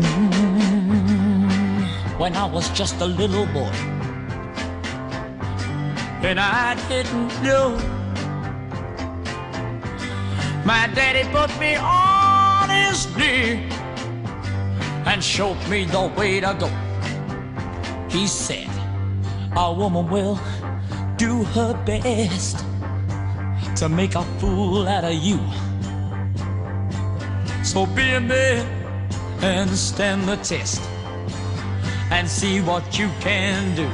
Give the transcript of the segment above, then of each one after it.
Mm. when I was just a little boy. And I didn't know. My daddy put me on his knee and showed me the way to go. He said, A woman will do her best to make a fool out of you. So be a man and stand the test and see what you can do.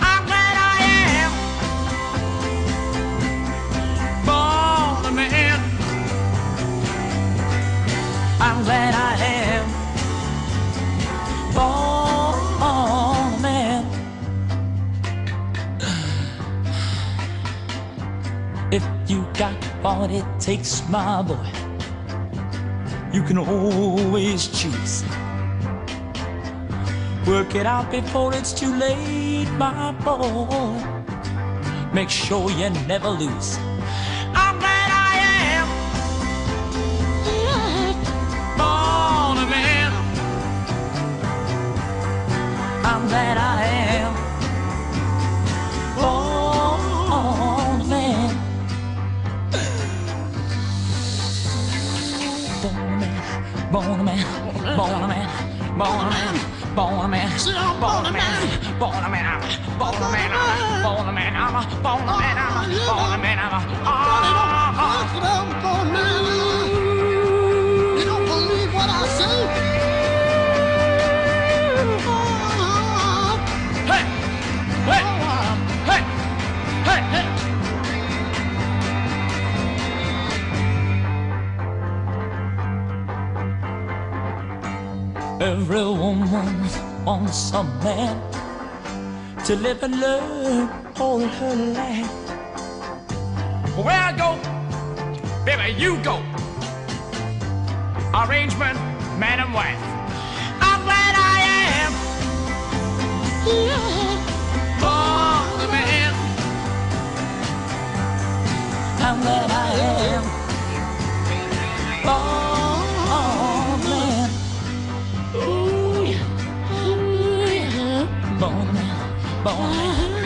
I'm glad I am born a man. I'm glad I am born a man. If you got what it takes, my boy you can always cheat. Work it out before it's too late, my boy. Make sure you never lose. Born a man, born a man, born a man, born a man, born a man, born a man, born a man, born a man, born a man, boner man, man, boner man, man, Every woman wants a man to live and learn all her life. Where I go, baby, you go. Arrangement, man and wife. I'm glad I am. Yeah.